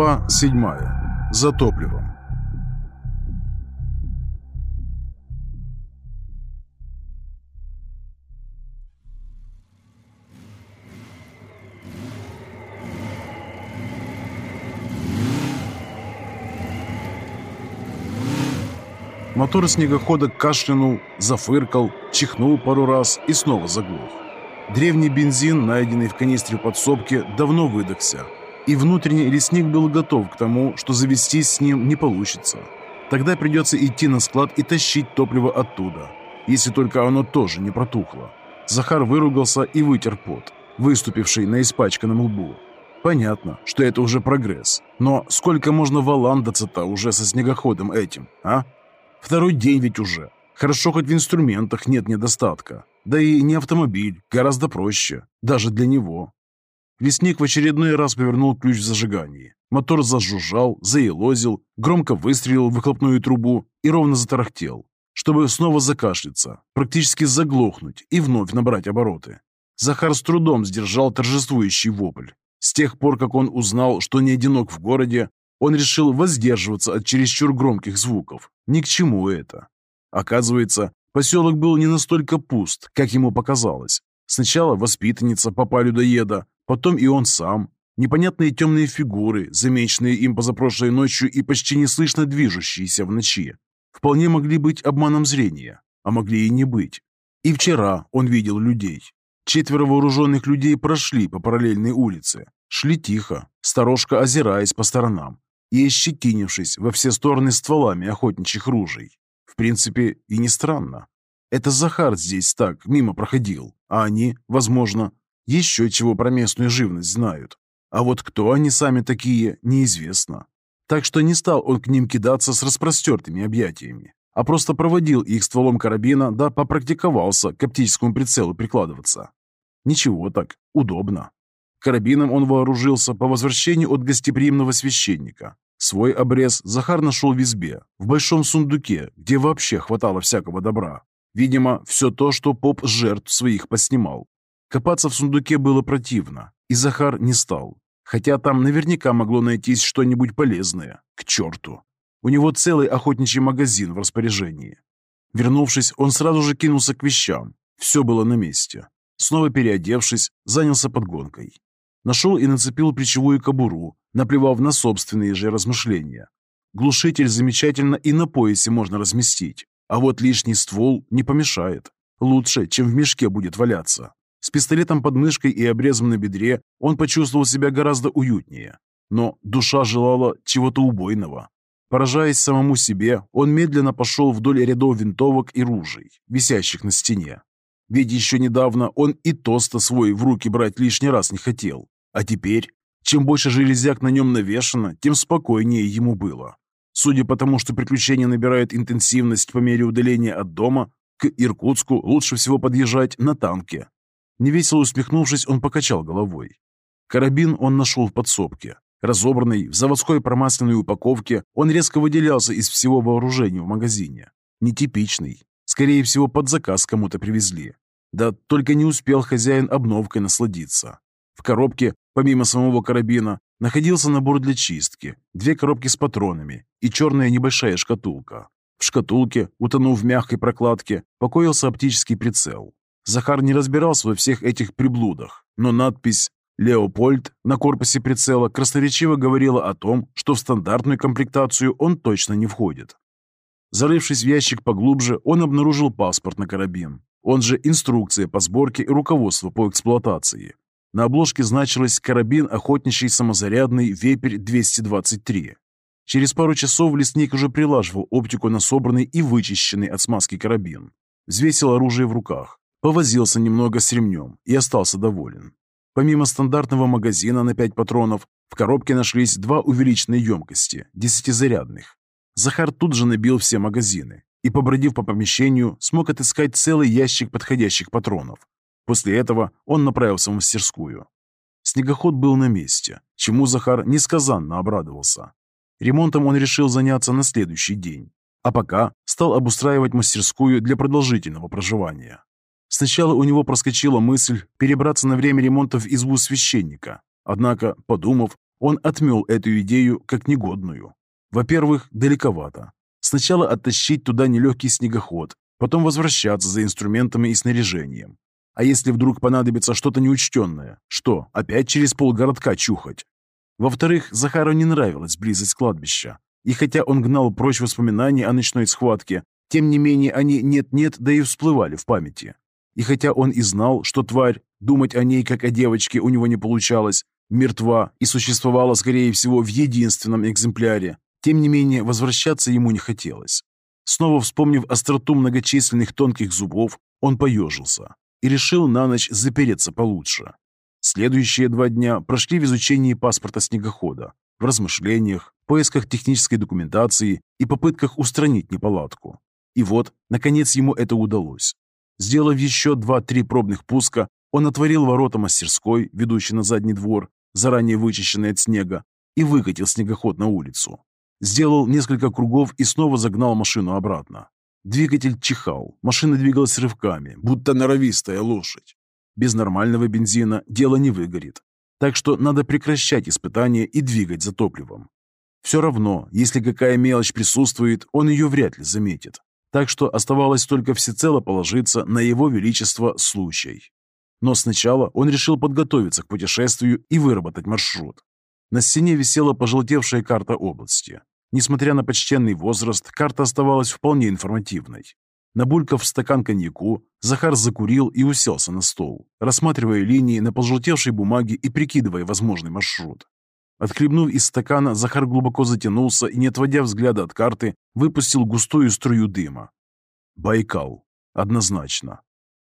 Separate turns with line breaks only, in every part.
Глава 7. За топливом. Мотор снегохода кашлянул, зафыркал, чихнул пару раз и снова заглох. Древний бензин, найденный в канистре подсобки, давно выдохся, и внутренний лесник был готов к тому, что завестись с ним не получится. Тогда придется идти на склад и тащить топливо оттуда, если только оно тоже не протухло. Захар выругался и вытер пот, выступивший на испачканном лбу. Понятно, что это уже прогресс, но сколько можно валандаться-то уже со снегоходом этим, а? Второй день ведь уже. Хорошо, хоть в инструментах нет недостатка. Да и не автомобиль, гораздо проще, даже для него. Лесник в очередной раз повернул ключ в зажигании. Мотор зажужжал, заелозил, громко выстрелил в выхлопную трубу и ровно затарахтел, чтобы снова закашляться, практически заглохнуть и вновь набрать обороты. Захар с трудом сдержал торжествующий вопль. С тех пор, как он узнал, что не одинок в городе, он решил воздерживаться от чересчур громких звуков. Ни к чему это. Оказывается, поселок был не настолько пуст, как ему показалось. Сначала воспитанница папа людоеда, потом и он сам. Непонятные темные фигуры, замеченные им позапрошлой ночью и почти неслышно движущиеся в ночи, вполне могли быть обманом зрения, а могли и не быть. И вчера он видел людей. Четверо вооруженных людей прошли по параллельной улице, шли тихо, сторожка озираясь по сторонам и ощетинившись во все стороны стволами охотничьих ружей. В принципе, и не странно. Это Захар здесь так, мимо проходил, а они, возможно, еще чего про местную живность знают. А вот кто они сами такие, неизвестно. Так что не стал он к ним кидаться с распростертыми объятиями, а просто проводил их стволом карабина, да попрактиковался к оптическому прицелу прикладываться. Ничего так, удобно. Карабином он вооружился по возвращении от гостеприимного священника. Свой обрез Захар нашел в избе, в большом сундуке, где вообще хватало всякого добра. Видимо, все то, что поп жертв своих поснимал. Копаться в сундуке было противно, и Захар не стал. Хотя там наверняка могло найтись что-нибудь полезное. К черту. У него целый охотничий магазин в распоряжении. Вернувшись, он сразу же кинулся к вещам. Все было на месте. Снова переодевшись, занялся подгонкой. Нашел и нацепил плечевую кобуру, наплевав на собственные же размышления. Глушитель замечательно и на поясе можно разместить, а вот лишний ствол не помешает. Лучше, чем в мешке будет валяться. С пистолетом под мышкой и обрезом на бедре он почувствовал себя гораздо уютнее. Но душа желала чего-то убойного. Поражаясь самому себе, он медленно пошел вдоль рядов винтовок и ружей, висящих на стене. Ведь еще недавно он и тоста свой в руки брать лишний раз не хотел. А теперь, чем больше железяк на нем навешано, тем спокойнее ему было. Судя по тому, что приключения набирают интенсивность по мере удаления от дома, к Иркутску лучше всего подъезжать на танке. Невесело усмехнувшись, он покачал головой. Карабин он нашел в подсобке. Разобранный, в заводской промасленной упаковке, он резко выделялся из всего вооружения в магазине. Нетипичный. Скорее всего, под заказ кому-то привезли. Да только не успел хозяин обновкой насладиться. В коробке, помимо самого карабина, находился набор для чистки, две коробки с патронами и черная небольшая шкатулка. В шкатулке, утонув в мягкой прокладке, покоился оптический прицел. Захар не разбирался во всех этих приблудах, но надпись «Леопольд» на корпусе прицела красноречиво говорила о том, что в стандартную комплектацию он точно не входит. Зарывшись в ящик поглубже, он обнаружил паспорт на карабин. Он же инструкция по сборке и руководство по эксплуатации. На обложке значилось «Карабин охотничий самозарядный Вепрь-223». Через пару часов лесник уже прилаживал оптику на собранный и вычищенный от смазки карабин. Взвесил оружие в руках, повозился немного с ремнем и остался доволен. Помимо стандартного магазина на 5 патронов, в коробке нашлись два увеличенные емкости, десятизарядных. Захар тут же набил все магазины и, побродив по помещению, смог отыскать целый ящик подходящих патронов. После этого он направился в мастерскую. Снегоход был на месте, чему Захар несказанно обрадовался. Ремонтом он решил заняться на следующий день, а пока стал обустраивать мастерскую для продолжительного проживания. Сначала у него проскочила мысль перебраться на время ремонта в избу священника, однако, подумав, Он отмел эту идею как негодную. Во-первых, далековато. Сначала оттащить туда нелегкий снегоход, потом возвращаться за инструментами и снаряжением. А если вдруг понадобится что-то неучтенное? Что, опять через полгородка чухать? Во-вторых, Захару не нравилась близость кладбища. И хотя он гнал прочь воспоминания о ночной схватке, тем не менее они нет-нет, да и всплывали в памяти. И хотя он и знал, что тварь, думать о ней как о девочке у него не получалось, мертва и существовала, скорее всего, в единственном экземпляре, тем не менее возвращаться ему не хотелось. Снова вспомнив остроту многочисленных тонких зубов, он поежился и решил на ночь запереться получше. Следующие два дня прошли в изучении паспорта снегохода, в размышлениях, поисках технической документации и попытках устранить неполадку. И вот, наконец, ему это удалось. Сделав еще два-три пробных пуска, он отворил ворота мастерской, ведущей на задний двор, заранее вычищенный от снега, и выкатил снегоход на улицу. Сделал несколько кругов и снова загнал машину обратно. Двигатель чихал, машина двигалась рывками, будто норовистая лошадь. Без нормального бензина дело не выгорит. Так что надо прекращать испытания и двигать за топливом. Все равно, если какая мелочь присутствует, он ее вряд ли заметит. Так что оставалось только всецело положиться на его величество случай. Но сначала он решил подготовиться к путешествию и выработать маршрут. На стене висела пожелтевшая карта области. Несмотря на почтенный возраст, карта оставалась вполне информативной. Набулькав стакан коньяку, Захар закурил и уселся на стол, рассматривая линии на пожелтевшей бумаге и прикидывая возможный маршрут. Отхлебнув из стакана, Захар глубоко затянулся и, не отводя взгляда от карты, выпустил густую струю дыма. Байкал. Однозначно.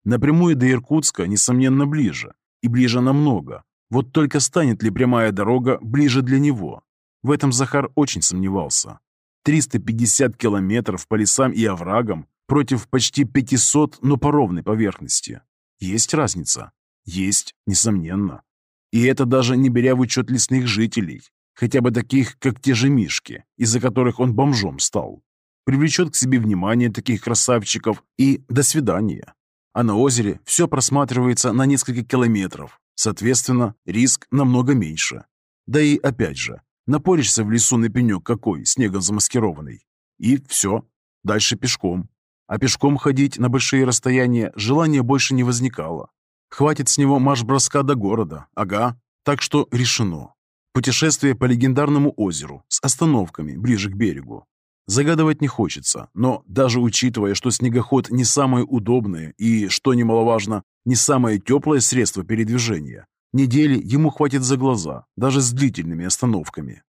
Напрямую до Иркутска, несомненно, ближе. И ближе намного. Вот только станет ли прямая дорога ближе для него? В этом Захар очень сомневался. 350 километров по лесам и оврагам против почти 500, но по ровной поверхности. Есть разница? Есть, несомненно. И это даже не беря в учет лесных жителей, хотя бы таких, как те же мишки, из-за которых он бомжом стал. Привлечет к себе внимание таких красавчиков и до свидания. А на озере все просматривается на несколько километров, соответственно, риск намного меньше. Да и опять же, Напоришься в лесу на пенек какой, снегом замаскированный. И все. Дальше пешком. А пешком ходить на большие расстояния желания больше не возникало. Хватит с него марш-броска до города. Ага. Так что решено. Путешествие по легендарному озеру с остановками ближе к берегу. Загадывать не хочется, но даже учитывая, что снегоход не самое удобное и, что немаловажно, не самое теплое средство передвижения, Недели ему хватит за глаза, даже с длительными остановками.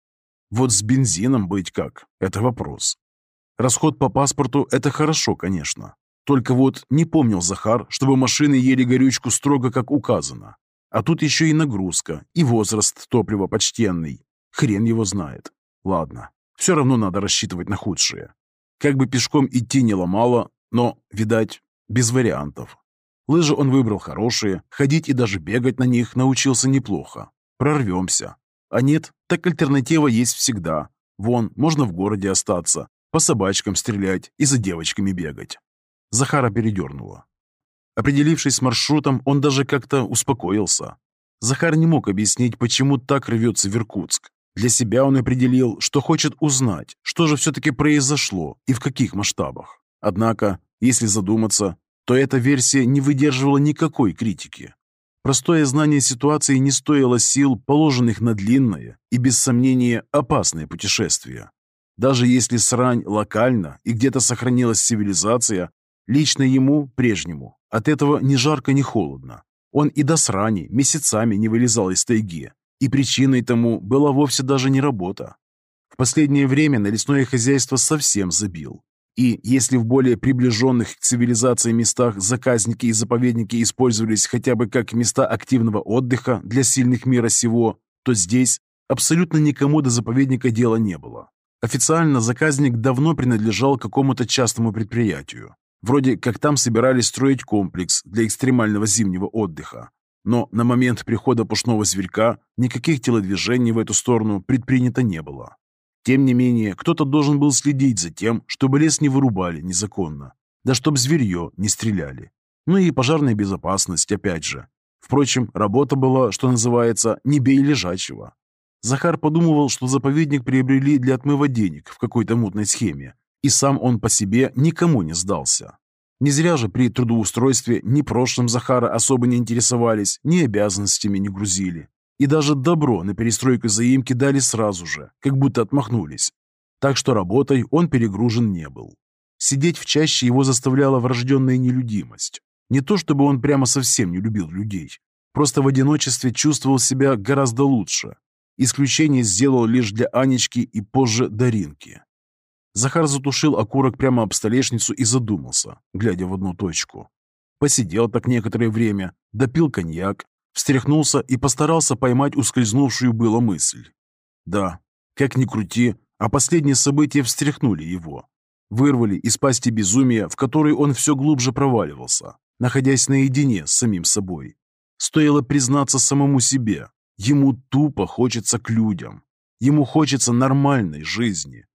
Вот с бензином быть как – это вопрос. Расход по паспорту – это хорошо, конечно. Только вот не помнил Захар, чтобы машины ели горючку строго как указано. А тут еще и нагрузка, и возраст топлива почтенный. Хрен его знает. Ладно, все равно надо рассчитывать на худшее. Как бы пешком идти не ломало, но, видать, без вариантов. Лыжи он выбрал хорошие, ходить и даже бегать на них научился неплохо. Прорвемся. А нет, так альтернатива есть всегда. Вон, можно в городе остаться, по собачкам стрелять и за девочками бегать. Захара передернуло. Определившись с маршрутом, он даже как-то успокоился. Захар не мог объяснить, почему так рвется в Иркутск. Для себя он определил, что хочет узнать, что же все-таки произошло и в каких масштабах. Однако, если задуматься, то эта версия не выдерживала никакой критики. Простое знание ситуации не стоило сил, положенных на длинное и, без сомнения, опасное путешествие. Даже если срань локальна и где-то сохранилась цивилизация, лично ему, прежнему, от этого ни жарко, ни холодно. Он и до срани месяцами не вылезал из тайги, и причиной тому была вовсе даже не работа. В последнее время на лесное хозяйство совсем забил, и если в более приближенных к цивилизации местах заказники и заповедники использовались хотя бы как места активного отдыха для сильных мира сего, то здесь абсолютно никому до заповедника дела не было. Официально заказник давно принадлежал какому-то частному предприятию. Вроде как там собирались строить комплекс для экстремального зимнего отдыха. Но на момент прихода пушного зверька никаких телодвижений в эту сторону предпринято не было. Тем не менее, кто-то должен был следить за тем, чтобы лес не вырубали незаконно, да чтоб зверье не стреляли. Ну и пожарная безопасность, опять же. Впрочем, работа была, что называется, не бей лежачего. Захар подумывал, что заповедник приобрели для отмыва денег в какой-то мутной схеме, и сам он по себе никому не сдался. Не зря же при трудоустройстве ни прошлым Захара особо не интересовались, ни обязанностями не грузили. И даже добро на перестройку заимки дали сразу же, как будто отмахнулись. Так что работой он перегружен не был. Сидеть в чаще его заставляла врожденная нелюдимость. Не то чтобы он прямо совсем не любил людей, просто в одиночестве чувствовал себя гораздо лучше. Исключение сделал лишь для Анечки и позже Даринки. Захар затушил окурок прямо об столешницу и задумался, глядя в одну точку. Посидел так некоторое время, допил коньяк, встряхнулся и постарался поймать ускользнувшую было мысль. Да, как ни крути, а последние события встряхнули его. Вырвали из пасти безумия, в которой он все глубже проваливался, находясь наедине с самим собой. Стоило признаться самому себе, ему тупо хочется к людям. Ему хочется нормальной жизни.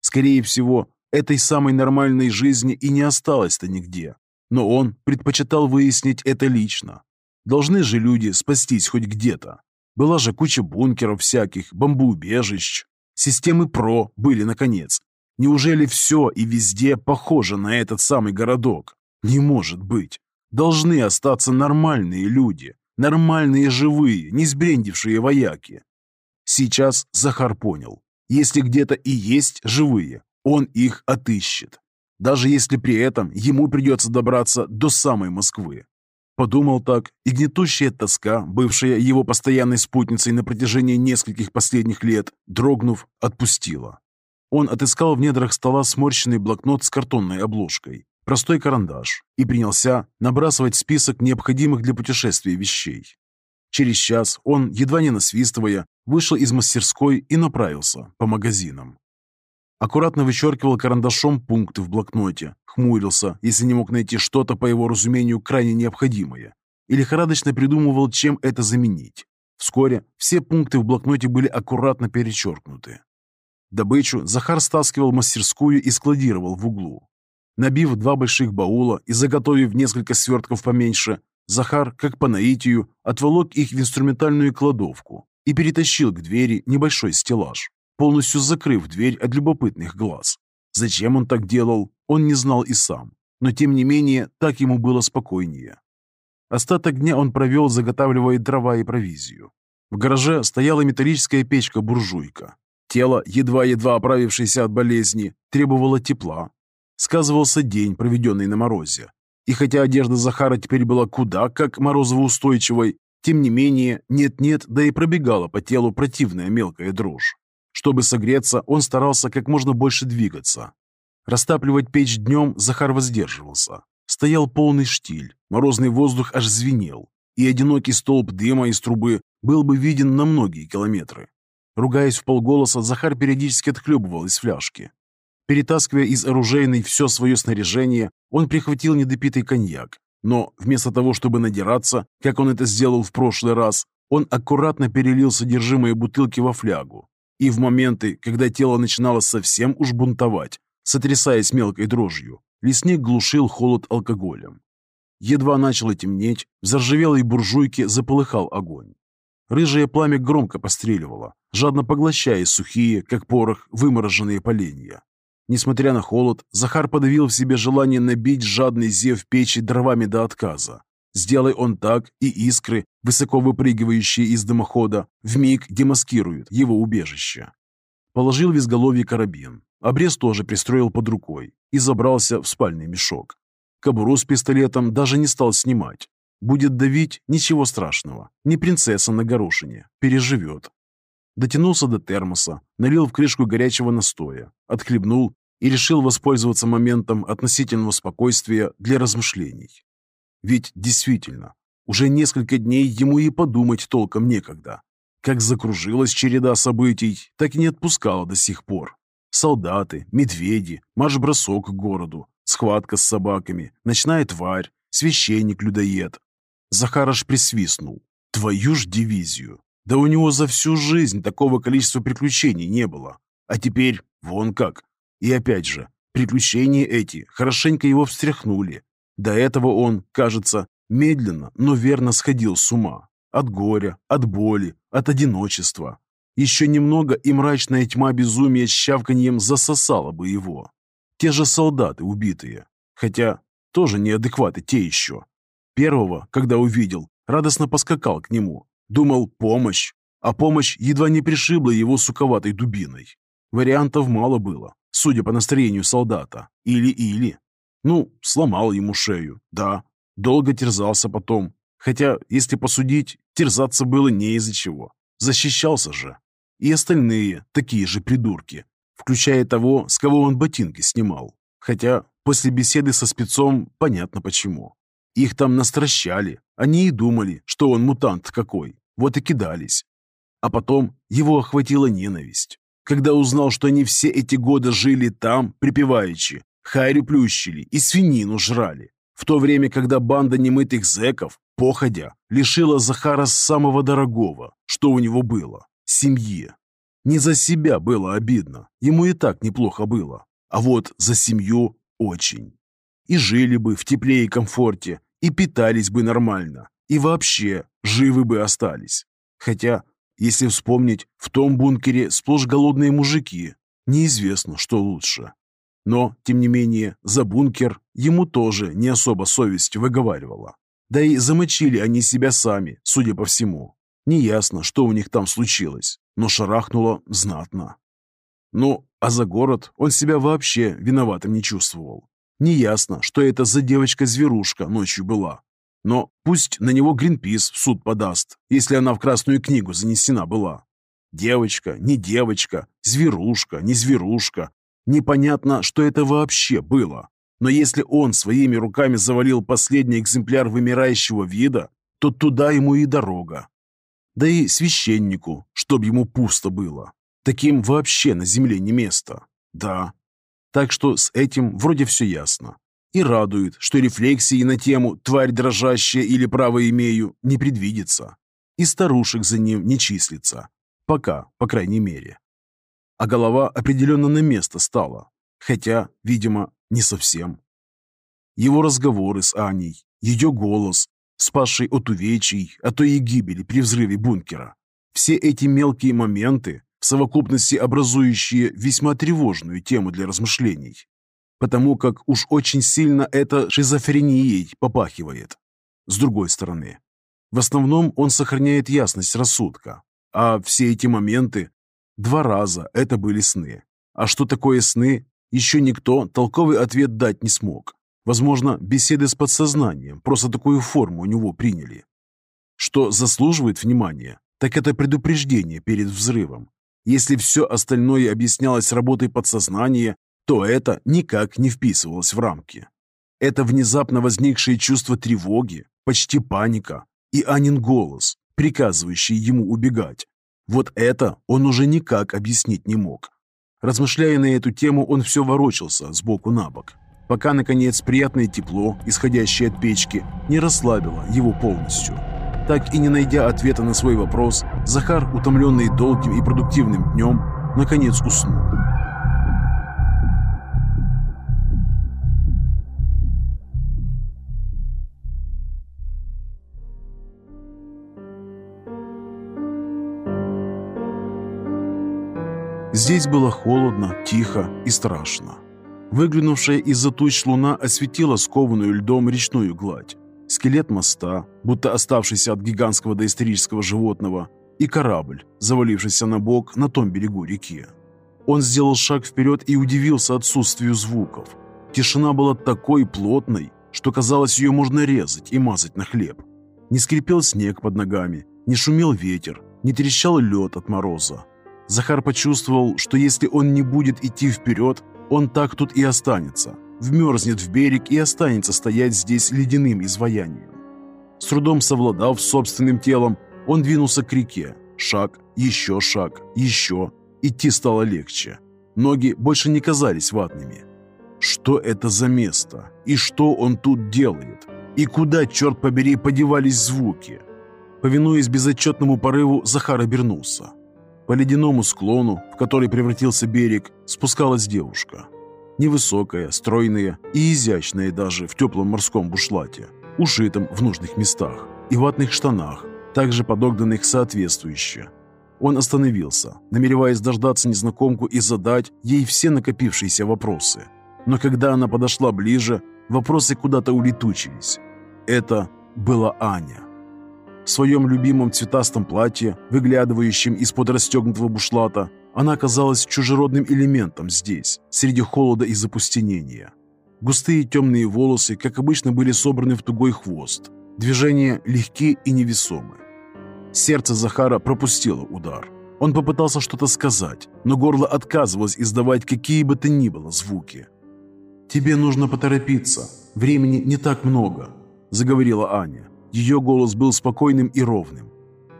Скорее всего, этой самой нормальной жизни и не осталось-то нигде. Но он предпочитал выяснить это лично. Должны же люди спастись хоть где-то. Была же куча бункеров всяких, бомбоубежищ. Системы ПРО были, наконец. Неужели все и везде похоже на этот самый городок? Не может быть. Должны остаться нормальные люди, нормальные живые, не сбрендившие вояки. Сейчас Захар понял, если где-то и есть живые, он их отыщет. Даже если при этом ему придется добраться до самой Москвы. Подумал так, и гнетущая тоска, бывшая его постоянной спутницей на протяжении нескольких последних лет, дрогнув, отпустила. Он отыскал в недрах стола сморщенный блокнот с картонной обложкой, простой карандаш и принялся набрасывать список необходимых для путешествия вещей. Через час он, едва не насвистывая, вышел из мастерской и направился по магазинам. Аккуратно вычеркивал карандашом пункты в блокноте, хмурился, если не мог найти что-то, по его разумению, крайне необходимое, и лихорадочно придумывал, чем это заменить. Вскоре все пункты в блокноте были аккуратно перечеркнуты. Добычу Захар стаскивал в мастерскую и складировал в углу. Набив два больших баула и заготовив несколько свертков поменьше, Захар, как по наитию, отволок их в инструментальную кладовку и перетащил к двери небольшой стеллаж, полностью закрыв дверь от любопытных глаз. Зачем он так делал, он не знал и сам, но тем не менее так ему было спокойнее. Остаток дня он провел, заготавливая дрова и провизию. В гараже стояла металлическая печка-буржуйка. Тело, едва-едва оправившееся от болезни, требовало тепла. Сказывался день, проведенный на морозе, и хотя одежда Захара теперь была куда как морозово-устойчивой, тем не менее, нет-нет, да и пробегала по телу противная мелкая дрожь. Чтобы согреться, он старался как можно больше двигаться. Растапливать печь днем Захар воздерживался. Стоял полный штиль, морозный воздух аж звенел, и одинокий столб дыма из трубы был бы виден на многие километры. Ругаясь в полголоса, Захар периодически отхлебывал из фляжки. Перетаскивая из оружейной все свое снаряжение, он прихватил недопитый коньяк, но вместо того, чтобы надираться, как он это сделал в прошлый раз, он аккуратно перелил содержимое бутылки во флягу. И в моменты, когда тело начинало совсем уж бунтовать, сотрясаясь мелкой дрожью, лесник глушил холод алкоголем. Едва начало темнеть, в заржавелой буржуйке заполыхал огонь. Рыжее пламя громко постреливало, жадно поглощая сухие, как порох, вымороженные поленья. Несмотря на холод, Захар подавил в себе желание набить жадный зев печи дровами до отказа. Сделай он так, и искры, высоко выпрыгивающие из дымохода, вмиг демаскируют его убежище. Положил в изголовье карабин. Обрез тоже пристроил под рукой и забрался в спальный мешок. Кобуру с пистолетом даже не стал снимать. Будет давить, ничего страшного. Не принцесса на горошине. Переживет. Дотянулся до термоса, налил в крышку горячего настоя, отхлебнул и решил воспользоваться моментом относительного спокойствия для размышлений. Ведь действительно, уже несколько дней ему и подумать толком некогда. Как закружилась череда событий, так и не отпускала до сих пор. Солдаты, медведи, марш-бросок к городу, схватка с собаками, ночная тварь, священник-людоед. Захар аж присвистнул. Твою ж дивизию. Да у него за всю жизнь такого количества приключений не было. А теперь вон как. И опять же, приключения эти хорошенько его встряхнули. До этого он, кажется, медленно, но верно сходил с ума. От горя, от боли, от одиночества. Еще немного, и мрачная тьма безумия с щавканьем засосала бы его. Те же солдаты убитые. Хотя тоже неадекваты те еще. Первого, когда увидел, радостно поскакал к нему. Думал, помощь. А помощь едва не пришибла его суковатой дубиной. Вариантов мало было, судя по настроению солдата. Или-или. Ну, сломал ему шею, да. Долго терзался потом. Хотя, если посудить, терзаться было не из-за чего. Защищался же и остальные такие же придурки, включая того, с кого он ботинки снимал. Хотя после беседы со спецом понятно почему. Их там настращали, они и думали, что он мутант какой, вот и кидались. А потом его охватила ненависть. Когда узнал, что они все эти годы жили там, припеваючи, харю плющили и свинину жрали, в то время, когда банда немытых зэков, походя, лишила Захара самого дорогого, что у него было семье. Не за себя было обидно, ему и так неплохо было, а вот за семью очень. И жили бы в тепле и комфорте, и питались бы нормально, и вообще живы бы остались. Хотя, если вспомнить, в том бункере сплошь голодные мужики, неизвестно, что лучше. Но, тем не менее, за бункер ему тоже не особо совесть выговаривала. Да и замочили они себя сами, судя по всему. Неясно, что у них там случилось, но шарахнуло знатно. Ну, а за город он себя вообще виноватым не чувствовал. Неясно, что это за девочка-зверушка ночью была. Но пусть на него Гринпис в суд подаст, если она в Красную книгу занесена была. Девочка, не девочка, зверушка, не зверушка. Непонятно, что это вообще было. Но если он своими руками завалил последний экземпляр вымирающего вида, то туда ему и дорога да и священнику, чтоб ему пусто было. Таким вообще на земле не место. Да. Так что с этим вроде все ясно. И радует, что рефлексии на тему «тварь дрожащая» или «право имею» не предвидится. И старушек за ним не числится. Пока, по крайней мере. А голова определенно на место стала. Хотя, видимо, не совсем. Его разговоры с Аней, ее голос, спасший от увечий, а то и гибели при взрыве бункера. Все эти мелкие моменты, в совокупности образующие весьма тревожную тему для размышлений, потому как уж очень сильно это шизофренией попахивает. С другой стороны, в основном он сохраняет ясность рассудка, а все эти моменты два раза это были сны. А что такое сны, еще никто толковый ответ дать не смог. Возможно, беседы с подсознанием просто такую форму у него приняли. Что заслуживает внимания, так это предупреждение перед взрывом. Если все остальное объяснялось работой подсознания, то это никак не вписывалось в рамки. Это внезапно возникшее чувство тревоги, почти паника и Анин голос, приказывающий ему убегать. Вот это он уже никак объяснить не мог. Размышляя на эту тему, он все ворочался сбоку на бок пока, наконец, приятное тепло, исходящее от печки, не расслабило его полностью. Так и не найдя ответа на свой вопрос, Захар, утомленный долгим и продуктивным днем, наконец уснул. Здесь было холодно, тихо и страшно. Выглянувшая из-за туч луна осветила скованную льдом речную гладь. Скелет моста, будто оставшийся от гигантского доисторического животного, и корабль, завалившийся на бок на том берегу реки. Он сделал шаг вперед и удивился отсутствию звуков. Тишина была такой плотной, что казалось, ее можно резать и мазать на хлеб. Не скрипел снег под ногами, не шумел ветер, не трещал лед от мороза. Захар почувствовал, что если он не будет идти вперед, он так тут и останется, вмерзнет в берег и останется стоять здесь ледяным изваянием. С трудом совладав собственным телом, он двинулся к реке. Шаг, еще шаг, еще. Идти стало легче. Ноги больше не казались ватными. Что это за место? И что он тут делает? И куда, черт побери, подевались звуки? Повинуясь безотчетному порыву, Захар обернулся. По ледяному склону, в который превратился берег, спускалась девушка. Невысокая, стройная и изящная даже в теплом морском бушлате, ушитом в нужных местах, и ватных штанах, также подогнанных соответствующе. Он остановился, намереваясь дождаться незнакомку и задать ей все накопившиеся вопросы. Но когда она подошла ближе, вопросы куда-то улетучились. Это была Аня. В своем любимом цветастом платье, выглядывающем из-под расстегнутого бушлата, она оказалась чужеродным элементом здесь, среди холода и запустенения. Густые темные волосы, как обычно, были собраны в тугой хвост. Движения легкие и невесомы. Сердце Захара пропустило удар. Он попытался что-то сказать, но горло отказывалось издавать какие бы то ни было звуки. «Тебе нужно поторопиться. Времени не так много», – заговорила Аня. Ее голос был спокойным и ровным.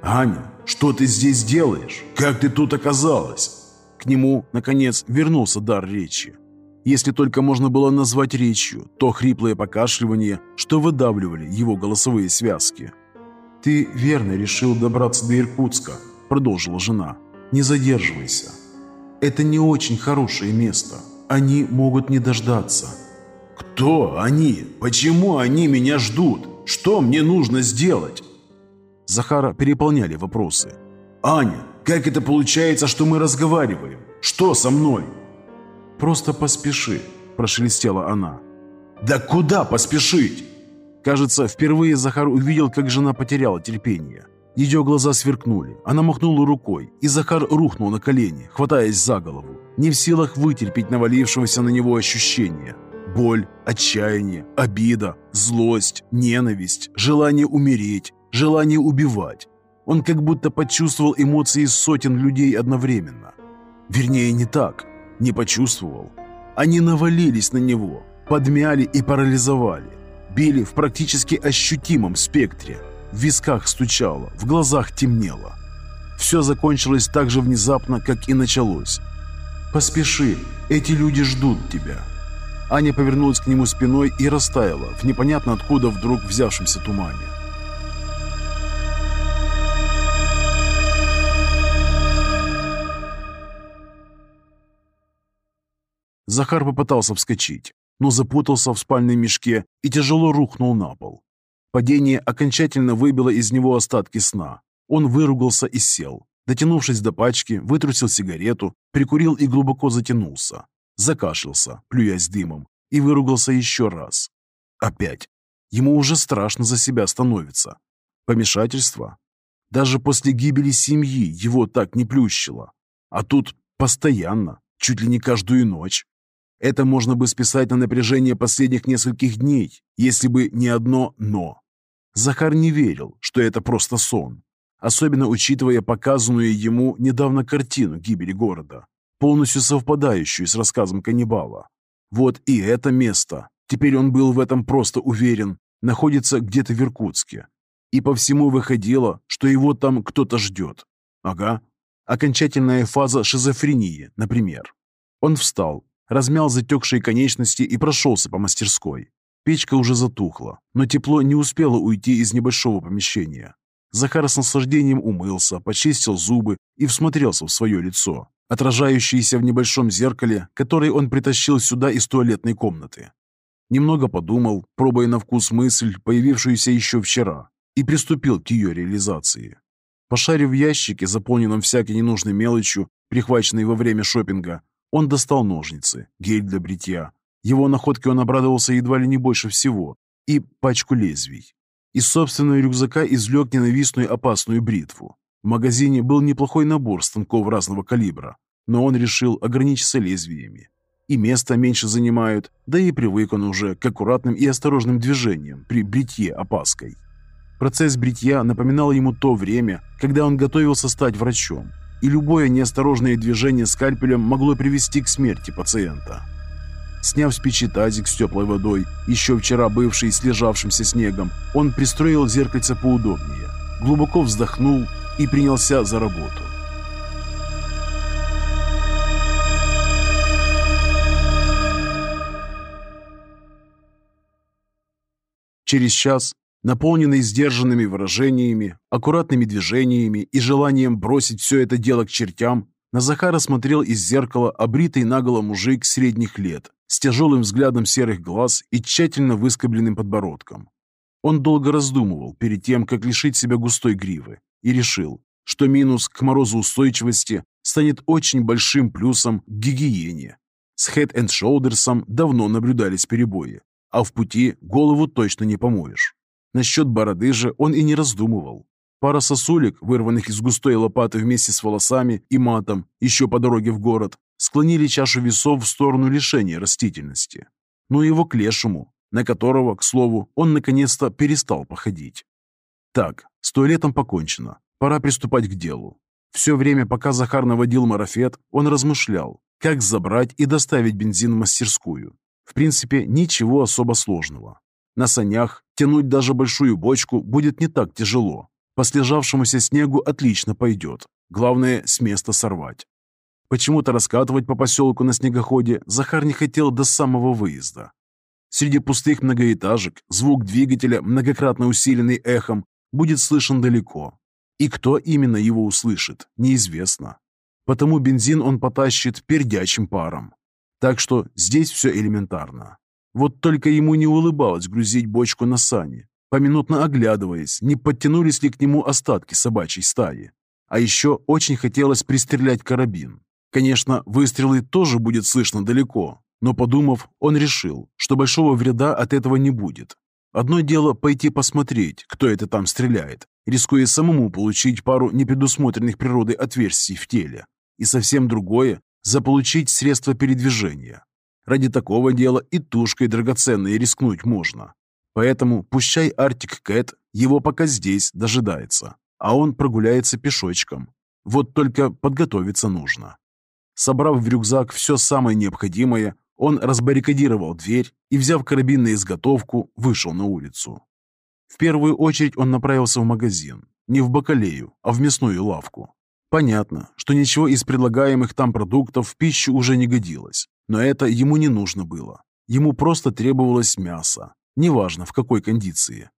«Аня, что ты здесь делаешь? Как ты тут оказалась?»
К нему, наконец, вернулся дар речи. Если только можно было назвать речью, то хриплое покашливание, что выдавливали его голосовые связки.
«Ты верно решил добраться до Иркутска», — продолжила жена. «Не задерживайся. Это не очень хорошее место. Они могут не дождаться». «Кто они? Почему они меня ждут? Что мне нужно сделать?»
Захара переполняли вопросы.
«Аня, как это получается, что мы разговариваем? Что со мной?»
«Просто поспеши», – прошелестела она.
«Да куда поспешить?»
Кажется, впервые Захар увидел, как жена потеряла терпение. Ее глаза сверкнули, она махнула рукой, и Захар рухнул на колени, хватаясь за голову, не в силах вытерпеть навалившегося на него ощущения. Боль, отчаяние, обида, злость, ненависть, желание умереть, желание убивать. Он как будто почувствовал эмоции сотен людей одновременно. Вернее, не так, не почувствовал. Они навалились на него, подмяли и парализовали. Били в практически ощутимом спектре. В висках стучало, в глазах темнело. Все закончилось так же внезапно, как и началось. «Поспеши, эти люди ждут тебя». Аня повернулась к нему спиной и растаяла в непонятно откуда вдруг взявшемся тумане. Захар попытался вскочить, но запутался в спальном мешке и тяжело рухнул на пол. Падение окончательно выбило из него остатки сна. Он выругался и сел. Дотянувшись до пачки, вытрусил сигарету, прикурил и глубоко затянулся. Закашлялся, плюясь дымом, и выругался еще раз. Опять. Ему уже страшно за себя становится. Помешательство? Даже после гибели семьи его так не плющило. А тут постоянно, чуть ли не каждую ночь. Это можно бы списать на напряжение последних нескольких дней, если бы не одно «но». Захар не верил, что это просто сон, особенно учитывая показанную ему недавно картину гибели города, полностью совпадающую с рассказом каннибала. Вот и это место, теперь он был в этом просто уверен, находится где-то в Иркутске. И по всему выходило, что его там кто-то ждет. Ага, окончательная фаза шизофрении, например. Он встал, размял затекшие конечности и прошелся по мастерской. Печка уже затухла, но тепло не успело уйти из небольшого помещения. Захар с наслаждением умылся, почистил зубы и всмотрелся в свое лицо, отражающееся в небольшом зеркале, которое он притащил сюда из туалетной комнаты. Немного подумал, пробуя на вкус мысль, появившуюся еще вчера, и приступил к ее реализации. Пошарив в ящике, заполненном всякой ненужной мелочью, прихваченной во время шопинга, он достал ножницы, гель для бритья. Его находке он обрадовался едва ли не больше всего. И пачку лезвий. Из собственного рюкзака извлек ненавистную опасную бритву. В магазине был неплохой набор станков разного калибра, но он решил ограничиться лезвиями. И место меньше занимают, да и привык он уже к аккуратным и осторожным движениям при бритье опаской. Процесс бритья напоминал ему то время, когда он готовился стать врачом, и любое неосторожное движение скальпелем могло привести к смерти пациента. Сняв с печи тазик с теплой водой, еще вчера бывший слежавшимся снегом, он пристроил зеркальце поудобнее, глубоко вздохнул и принялся за работу. Через час наполненный сдержанными выражениями, аккуратными движениями и желанием бросить все это дело к чертям, на Захара смотрел из зеркала обритый наголо мужик средних лет, с тяжелым взглядом серых глаз и тщательно выскобленным подбородком. Он долго раздумывал перед тем, как лишить себя густой гривы, и решил, что минус к морозоустойчивости станет очень большим плюсом к гигиене. С Head and Shoulders давно наблюдались перебои, а в пути голову точно не помоешь. Насчет бороды же он и не раздумывал. Пара сосулек, вырванных из густой лопаты вместе с волосами и матом еще по дороге в город, склонили чашу весов в сторону лишения растительности. Но его к лешему, на которого, к слову, он наконец-то перестал походить. Так, с туалетом покончено, пора приступать к делу. Все время, пока Захар наводил марафет, он размышлял, как забрать и доставить бензин в мастерскую. В принципе, ничего особо сложного. На санях тянуть даже большую бочку будет не так тяжело. По слежавшемуся снегу отлично пойдет. Главное, с места сорвать. Почему-то раскатывать по поселку на снегоходе Захар не хотел до самого выезда. Среди пустых многоэтажек звук двигателя, многократно усиленный эхом, будет слышен далеко. И кто именно его услышит, неизвестно. Потому бензин он потащит пердячим паром. Так что здесь все элементарно. Вот только ему не улыбалось грузить бочку на сани, поминутно оглядываясь, не подтянулись ли к нему остатки собачьей стаи. А еще очень хотелось пристрелять карабин. Конечно, выстрелы тоже будет слышно далеко, но подумав, он решил, что большого вреда от этого не будет. Одно дело пойти посмотреть, кто это там стреляет, рискуя самому получить пару непредусмотренных природой отверстий в теле. И совсем другое – заполучить средства передвижения. Ради такого дела и тушкой драгоценной рискнуть можно. Поэтому пущай Артик Кэт его пока здесь дожидается, а он прогуляется пешочком. Вот только подготовиться нужно. Собрав в рюкзак все самое необходимое, он разбаррикадировал дверь и, взяв карабин на изготовку, вышел на улицу. В первую очередь он направился в магазин. Не в бакалею, а в мясную лавку. Понятно, что ничего из предлагаемых там продуктов в пищу уже не годилось. Но это ему не нужно было. Ему просто требовалось мясо, неважно в какой кондиции.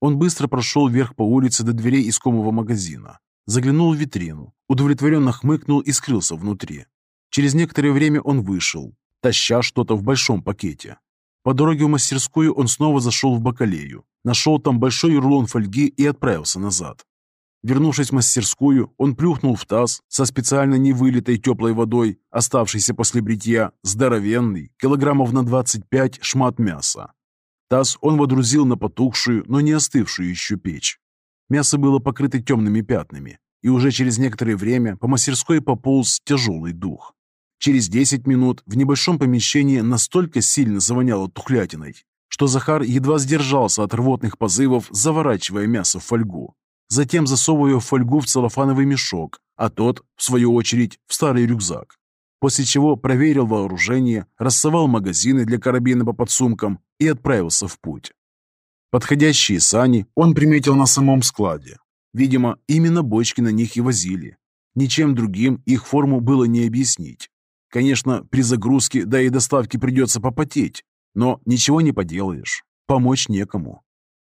Он быстро прошел вверх по улице до дверей искомого магазина, заглянул в витрину, удовлетворенно хмыкнул и скрылся внутри. Через некоторое время он вышел, таща что-то в большом пакете. По дороге в мастерскую он снова зашел в бакалею, нашел там большой рулон фольги и отправился назад. Вернувшись в мастерскую, он плюхнул в таз со специально невылитой теплой водой, оставшейся после бритья, здоровенный, килограммов на 25 шмат мяса. Таз он водрузил на потухшую, но не остывшую еще печь. Мясо было покрыто темными пятнами, и уже через некоторое время по мастерской пополз тяжелый дух. Через 10 минут в небольшом помещении настолько сильно завоняло тухлятиной, что Захар едва сдержался от рвотных позывов, заворачивая мясо в фольгу затем засовывая фольгу в целлофановый мешок, а тот, в свою очередь, в старый рюкзак. После чего проверил вооружение, рассовал магазины для карабина по подсумкам и отправился в путь. Подходящие сани он приметил на самом складе. Видимо, именно бочки на них и возили. Ничем другим их форму было не объяснить. Конечно, при загрузке, да и доставке придется попотеть, но ничего не поделаешь, помочь некому.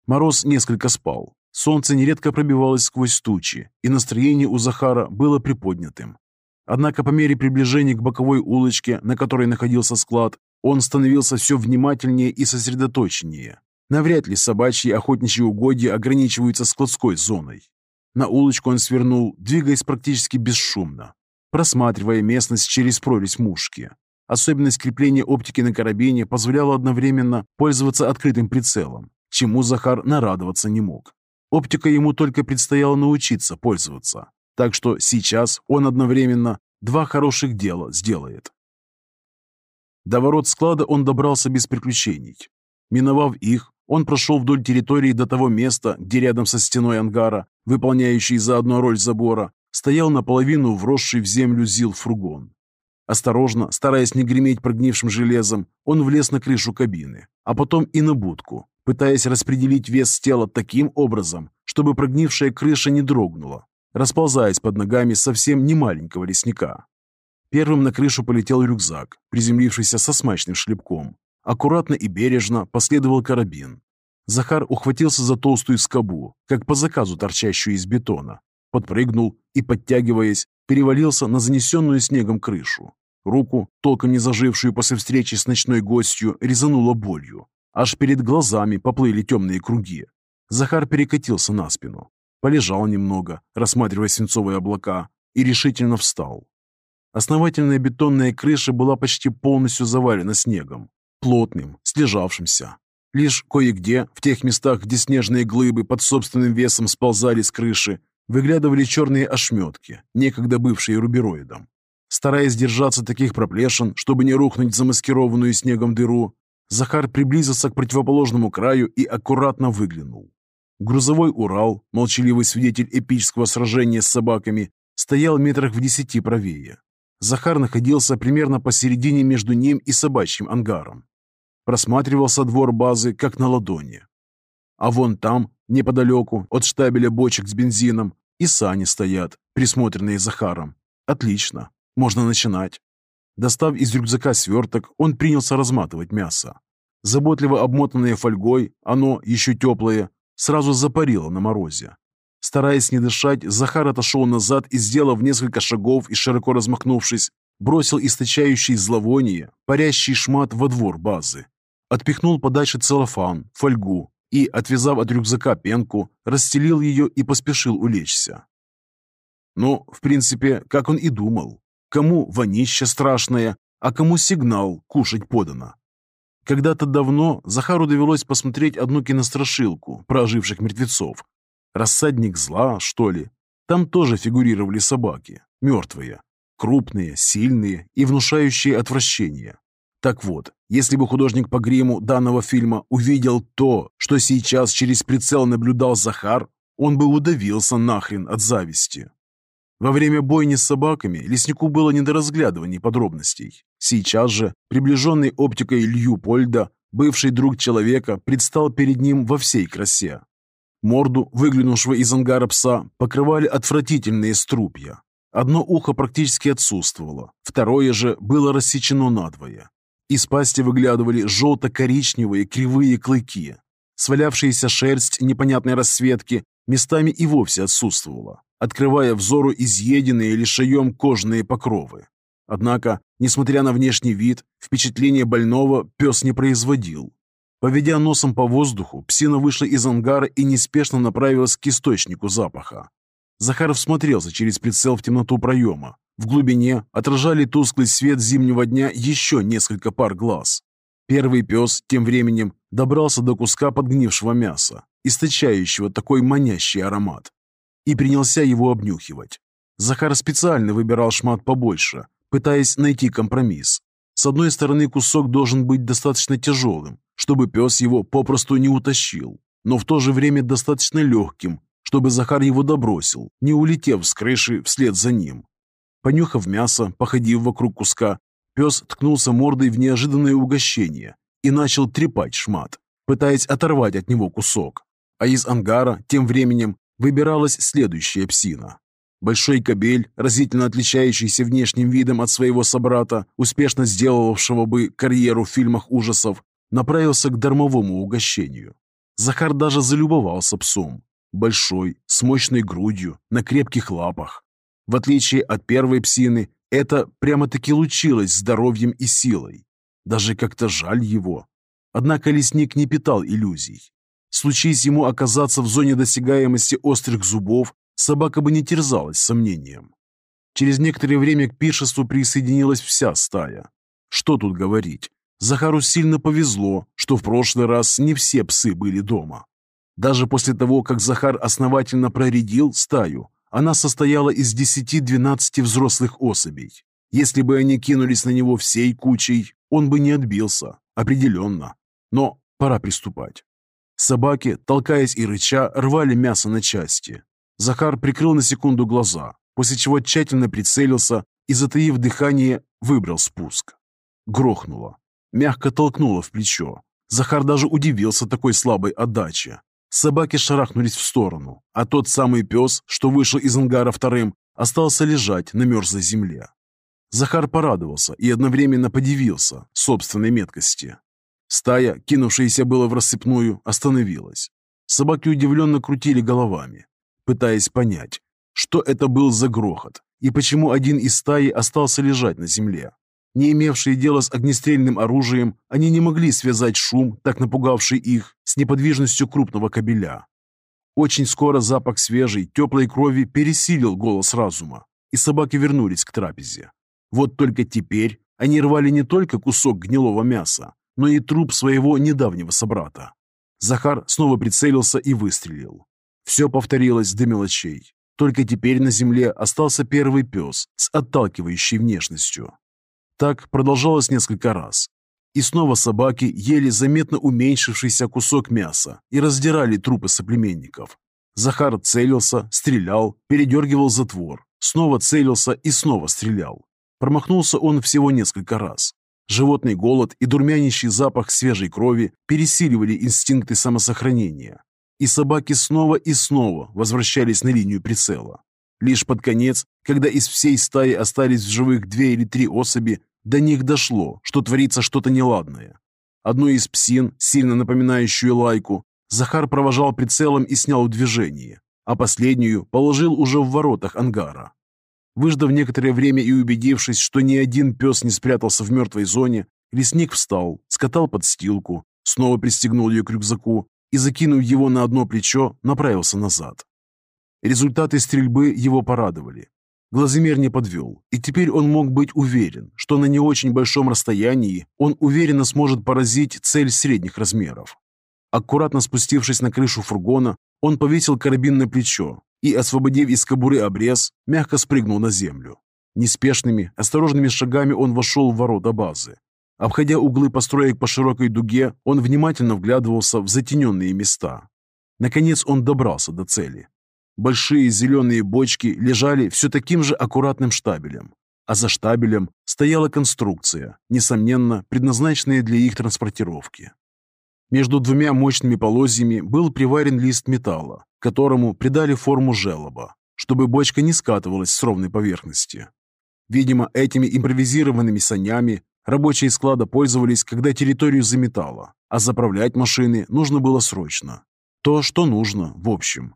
Мороз несколько спал, Солнце нередко пробивалось сквозь тучи, и настроение у Захара было приподнятым. Однако по мере приближения к боковой улочке, на которой находился склад, он становился все внимательнее и сосредоточеннее. Навряд ли собачьи охотничьи угодья ограничиваются складской зоной. На улочку он свернул, двигаясь практически бесшумно, просматривая местность через прорезь мушки. Особенность крепления оптики на карабине позволяла одновременно пользоваться открытым прицелом, чему Захар нарадоваться не мог. Оптика ему только предстояло научиться пользоваться, так что сейчас он одновременно два хороших дела сделает. До ворот склада он добрался без приключений. Миновав их, он прошел вдоль территории до того места, где рядом со стеной ангара, выполняющий заодно роль забора, стоял наполовину вросший в землю зил-фургон. Осторожно, стараясь не греметь прогнившим железом, он влез на крышу кабины, а потом и на будку, пытаясь распределить вес тела таким образом, чтобы прогнившая крыша не дрогнула, расползаясь под ногами совсем не маленького лесника. Первым на крышу полетел рюкзак, приземлившийся со смачным шлепком. Аккуратно и бережно последовал карабин. Захар ухватился за толстую скобу, как по заказу торчащую из бетона, подпрыгнул и, подтягиваясь, перевалился на занесенную снегом крышу. Руку, толком не зажившую после встречи с ночной гостью, резануло болью, Аж перед глазами поплыли темные круги. Захар перекатился на спину. полежал немного, рассматривая свинцовые облака, и решительно встал. Основательная бетонная крыша была почти полностью завалена снегом, плотным, слежавшимся. Лишь кое-где, в тех местах, где снежные глыбы под собственным весом сползали с крыши, выглядывали черные ошметки, некогда бывшие рубероидом. Стараясь держаться таких проплешин, чтобы не рухнуть замаскированную снегом дыру, Захар приблизился к противоположному краю и аккуратно выглянул. Грузовой Урал, молчаливый свидетель эпического сражения с собаками, стоял метрах в десяти правее. Захар находился примерно посередине между ним и собачьим ангаром. Просматривался двор базы, как на ладони. А вон там, неподалеку, от штабеля бочек с бензином, и сани стоят, присмотренные Захаром. Отлично, можно начинать. Достав из рюкзака сверток, он принялся разматывать мясо. Заботливо обмотанное фольгой, оно, еще теплое, сразу запарило на морозе. Стараясь не дышать, Захар отошел назад и, сделав несколько шагов и широко размахнувшись, бросил источающий зловоние, парящий шмат во двор базы. Отпихнул подальше целлофан, фольгу и, отвязав от рюкзака пенку, расстелил ее и поспешил улечься. Ну, в принципе, как он и думал. Кому вонища страшная, а кому сигнал кушать подано. Когда-то давно Захару довелось посмотреть одну кинострашилку про оживших мертвецов, Рассадник зла, что ли? Там тоже фигурировали собаки, мертвые, крупные, сильные и внушающие отвращение. Так вот, если бы художник по гриму данного фильма увидел то, что сейчас через прицел наблюдал Захар, он бы удавился нахрен от зависти. Во время бойни с собаками леснику было не до разглядывания подробностей. Сейчас же, приближенный оптикой Илью Польда, бывший друг человека, предстал перед ним во всей красе. Морду, выглянувшего из ангара пса, покрывали отвратительные струпья. Одно ухо практически отсутствовало, второе же было рассечено надвое. Из пасти выглядывали желто-коричневые кривые клыки. Свалявшаяся шерсть непонятной расцветки местами и вовсе отсутствовала, открывая взору изъеденные лишаем кожные покровы. Однако, несмотря на внешний вид, впечатление больного пес не производил. Поведя носом по воздуху, псина вышла из ангара и неспешно направилась к источнику запаха. Захаров смотрелся через прицел в темноту проема. В глубине отражали тусклый свет зимнего дня еще несколько пар глаз. Первый пес, тем временем, добрался до куска подгнившего мяса, источающего такой манящий аромат, и принялся его обнюхивать. Захар специально выбирал шмат побольше, пытаясь найти компромисс. С одной стороны, кусок должен быть достаточно тяжелым, чтобы пес его попросту не утащил, но в то же время достаточно легким, чтобы Захар его добросил, не улетев с крыши вслед за ним. Понюхав мясо, походив вокруг куска, пес ткнулся мордой в неожиданное угощение и начал трепать шмат, пытаясь оторвать от него кусок. А из ангара тем временем выбиралась следующая псина. Большой кобель, разительно отличающийся внешним видом от своего собрата, успешно сделавшего бы карьеру в фильмах ужасов, направился к дармовому угощению. Захар даже залюбовался псом. Большой, с мощной грудью, на крепких лапах. В отличие от первой псины, это прямо-таки лучилось здоровьем и силой. Даже как-то жаль его. Однако лесник не питал иллюзий. Случись ему оказаться в зоне досягаемости острых зубов, собака бы не терзалась сомнением. Через некоторое время к пиршеству присоединилась вся стая. Что тут говорить? Захару сильно повезло, что в прошлый раз не все псы были дома. Даже после того, как Захар основательно проредил стаю, она состояла из 10-12 взрослых особей. Если бы они кинулись на него всей кучей, он бы не отбился, определенно. Но пора приступать. Собаки, толкаясь и рыча, рвали мясо на части. Захар прикрыл на секунду глаза, после чего тщательно прицелился и, затаив дыхание, выбрал спуск. Грохнуло мягко толкнула в плечо. Захар даже удивился такой слабой отдаче. Собаки шарахнулись в сторону, а тот самый пес, что вышел из ангара вторым, остался лежать на мерзлой земле. Захар порадовался и одновременно подивился собственной меткости. Стая, кинувшаяся было в рассыпную, остановилась. Собаки удивленно крутили головами, пытаясь понять, что это был за грохот и почему один из стаи остался лежать на земле. Не имевшие дела с огнестрельным оружием, они не могли связать шум, так напугавший их, с неподвижностью крупного кабеля. Очень скоро запах свежей, теплой крови пересилил голос разума, и собаки вернулись к трапезе. Вот только теперь они рвали не только кусок гнилого мяса, но и труп своего недавнего собрата. Захар снова прицелился и выстрелил. Все повторилось до мелочей. Только теперь на земле остался первый пес с отталкивающей внешностью. Так продолжалось несколько раз. И снова собаки ели заметно уменьшившийся кусок мяса и раздирали трупы соплеменников. Захар целился, стрелял, передергивал затвор, снова целился и снова стрелял. Промахнулся он всего несколько раз. Животный голод и дурмянящий запах свежей крови пересиливали инстинкты самосохранения. И собаки снова и снова возвращались на линию прицела. Лишь под конец, когда из всей стаи остались в живых две или три особи, до них дошло, что творится что-то неладное. Одну из псин, сильно напоминающую лайку, Захар провожал прицелом и снял в движение, а последнюю положил уже в воротах ангара. Выждав некоторое время и убедившись, что ни один пес не спрятался в мертвой зоне, лесник встал, скатал подстилку, снова пристегнул ее к рюкзаку и, закинув его на одно плечо, направился назад. Результаты стрельбы его порадовали. Глазомер не подвел, и теперь он мог быть уверен, что на не очень большом расстоянии он уверенно сможет поразить цель средних размеров. Аккуратно спустившись на крышу фургона, он повесил карабин на плечо и, освободив из кобуры обрез, мягко спрыгнул на землю. Неспешными, осторожными шагами он вошел в ворота базы. Обходя углы построек по широкой дуге, он внимательно вглядывался в затененные места. Наконец он добрался до цели. Большие зеленые бочки лежали все таким же аккуратным штабелем, а за штабелем стояла конструкция, несомненно, предназначенная для их транспортировки. Между двумя мощными полозьями был приварен лист металла, которому придали форму желоба, чтобы бочка не скатывалась с ровной поверхности. Видимо, этими импровизированными санями рабочие склада пользовались, когда территорию заметало, а заправлять машины нужно было срочно. То, что нужно, в общем.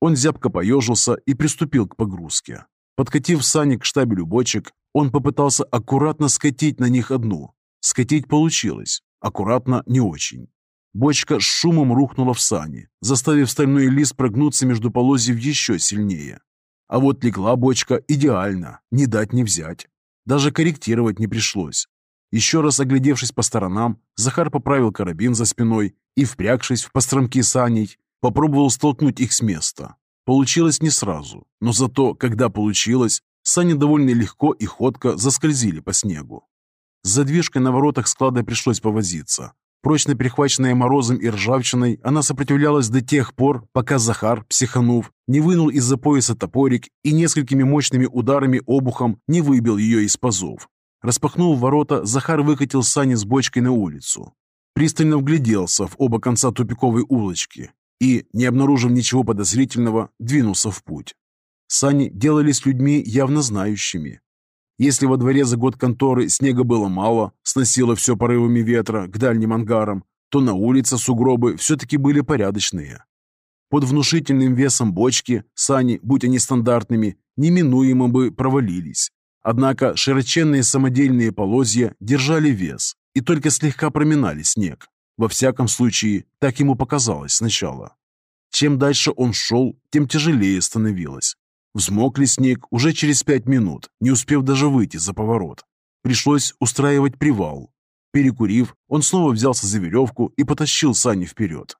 Он зябко поежился и приступил к погрузке. Подкатив сани к штабелю бочек, он попытался аккуратно скатить на них одну. Скатить получилось, аккуратно не очень. Бочка с шумом рухнула в сани, заставив стальной лист прогнуться между полозьев еще сильнее. А вот легла бочка идеально, не дать не взять. Даже корректировать не пришлось. Еще раз оглядевшись по сторонам, Захар поправил карабин за спиной и, впрягшись в постромки саней, Попробовал столкнуть их с места. Получилось не сразу, но зато, когда получилось, сани довольно легко и ходко заскользили по снегу. С задвижкой на воротах склада пришлось повозиться. Прочно перехваченная морозом и ржавчиной, она сопротивлялась до тех пор, пока Захар, психанув, не вынул из-за пояса топорик и несколькими мощными ударами обухом не выбил ее из пазов. Распахнув ворота, Захар выкатил сани с бочкой на улицу. Пристально вгляделся в оба конца тупиковой улочки и, не обнаружив ничего подозрительного, двинулся в путь. Сани делались людьми явно знающими. Если во дворе за год конторы снега было мало, сносило все порывами ветра к дальним ангарам, то на улице сугробы все-таки были порядочные. Под внушительным весом бочки сани, будь они стандартными, неминуемо бы провалились. Однако широченные самодельные полозья держали вес и только слегка проминали снег. Во всяком случае, так ему показалось сначала. Чем дальше он шел, тем тяжелее становилось. Взмок снег уже через пять минут, не успев даже выйти за поворот. Пришлось устраивать привал. Перекурив, он снова взялся за веревку и потащил сани вперед.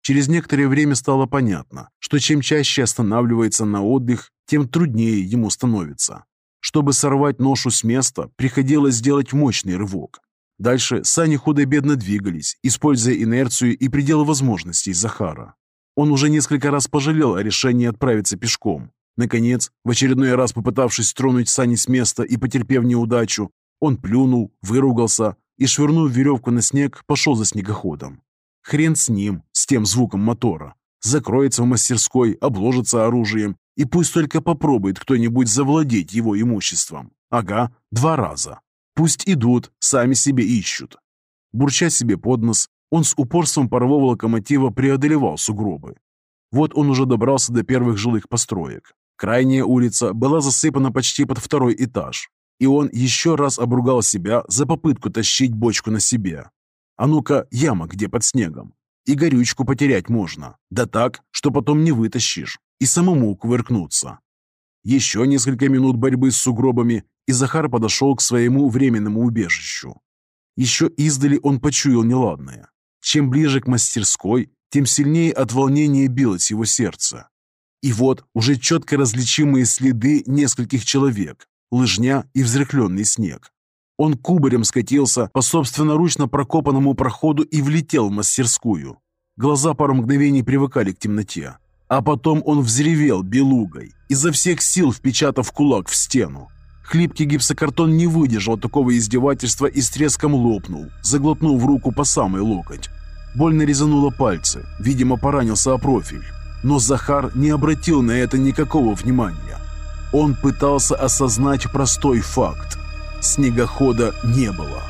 Через некоторое время стало понятно, что чем чаще останавливается на отдых, тем труднее ему становится. Чтобы сорвать ношу с места, приходилось сделать мощный рывок. Дальше сани худо-бедно двигались, используя инерцию и пределы возможностей Захара. Он уже несколько раз пожалел о решении отправиться пешком. Наконец, в очередной раз попытавшись тронуть сани с места и потерпев неудачу, он плюнул, выругался и, швырнув веревку на снег, пошел за снегоходом. Хрен с ним, с тем звуком мотора. Закроется в мастерской, обложится оружием, и пусть только попробует кто-нибудь завладеть его имуществом. Ага, два раза. Пусть идут, сами себе ищут. Бурча себе под нос, он с упорством парового локомотива преодолевал сугробы. Вот он уже добрался до первых жилых построек. Крайняя улица была засыпана почти под второй этаж, и он еще раз обругал себя за попытку тащить бочку на себе. А ну-ка, яма где под снегом. И горючку потерять можно. Да так, что потом не вытащишь. И самому кувыркнуться. Еще несколько минут борьбы с сугробами, и Захар подошел к своему временному убежищу. Еще издали он почуял неладное. Чем ближе к мастерской, тем сильнее от волнения билось его сердце. И вот уже четко различимые следы нескольких человек, лыжня и взрыхленный снег. Он кубарем скатился по собственноручно прокопанному проходу и влетел в мастерскую. Глаза пару мгновений привыкали к темноте. А потом он взревел белугой, изо всех сил впечатав кулак в стену. Хлипкий гипсокартон не выдержал такого издевательства и с треском лопнул, заглотнув руку по самый локоть. Больно резануло пальцы, видимо, поранился о профиль. Но Захар не обратил на это никакого внимания. Он пытался осознать простой факт. Снегохода не было.